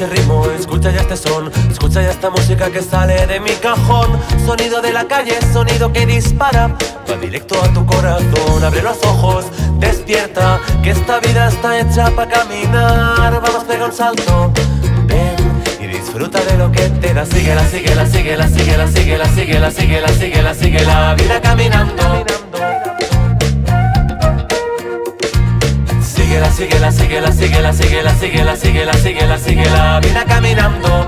Escucha ya esta música que sale de mi cajón. Sonido de la calle, sonido que dispara. Va directo a tu corazón. Abre los ojos, despierta. Que esta vida está hecha para caminar. Vamos, pega un salto. Ven y disfruta de lo que te da. Síguela, síguela, síguela, síguela, síguela, síguela, síguela, síguela, sigue la vida caminando. Síguela, síguela, síguela, síguela, síguela, síguela, síguela, síguela, sigue la vida caminando. Oh,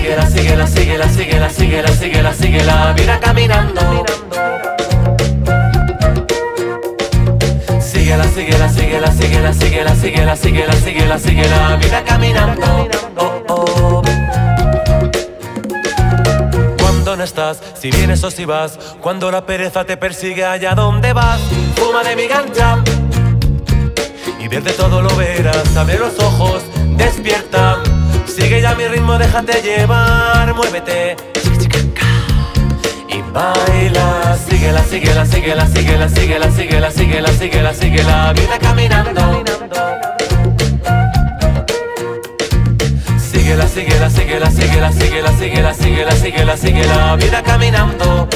síguela, síguela, síguela, síguela, síguela, síguela, síguela, vida caminando. Síguela, síguela, síguela, síguela, síguela, síguela, síguela, síguela, sigue la vida caminando. Oh, oh. Cuando no estás, si vienes o si vas, cuando la pereza te persigue allá donde vas, fuma de mi gancha y desde todo lo verás. Abre los ojos, despierta. Sigue ya mi ritmo, déjate llevar, muévete. Y baila, síguela, síguela, síguela, síguela, síguela, síguela, síguela, síguela, sigue la vida caminando. Síguela, síguela, síguela, síguela, síguela, síguela, síguela, sigue la vida caminando.